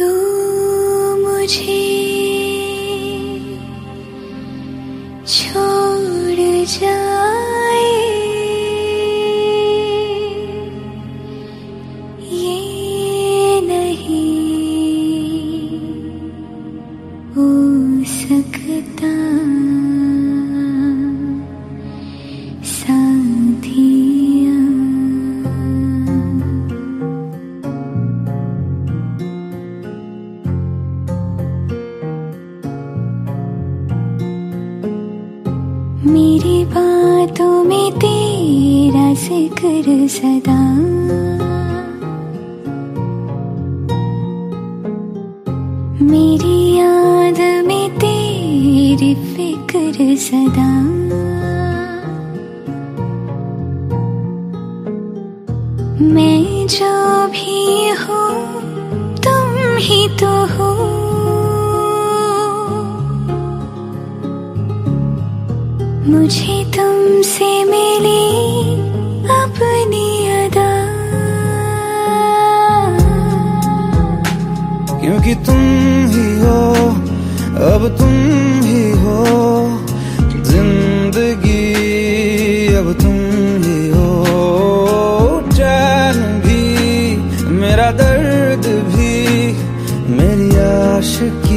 मुझे छोड़ हो सकता मेरी बातों में तेरा ज़िक्र सदा। मेरी याद में तेरी फ़िक्र सदा। मैं जो भी हूँ, तुम ही तो हो। मुझे तुमसे मिली अपनी अदा। क्योंकि तुम ही हो, अब तुम ही हो, ज़िंदगी अब तुम ही हो। चैन भी, मेरा दर्द भी, मेरी आशिकी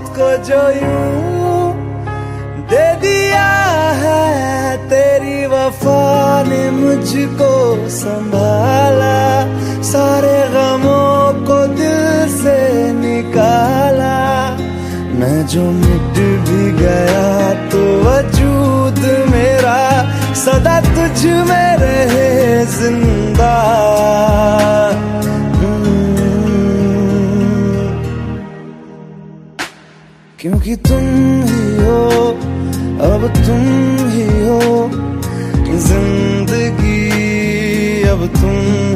खुद को जो दे दिया है तेरी वफा ने मुझको संभाला। सारे गमों को दिल से निकाला। मैं जो मिट भी गया तो वजूद मेरा, सदा तुझ में रहे ज़िंदा। क्योंकि तुम ही हो अब तुम ही हो ज़िंदगी अब तुम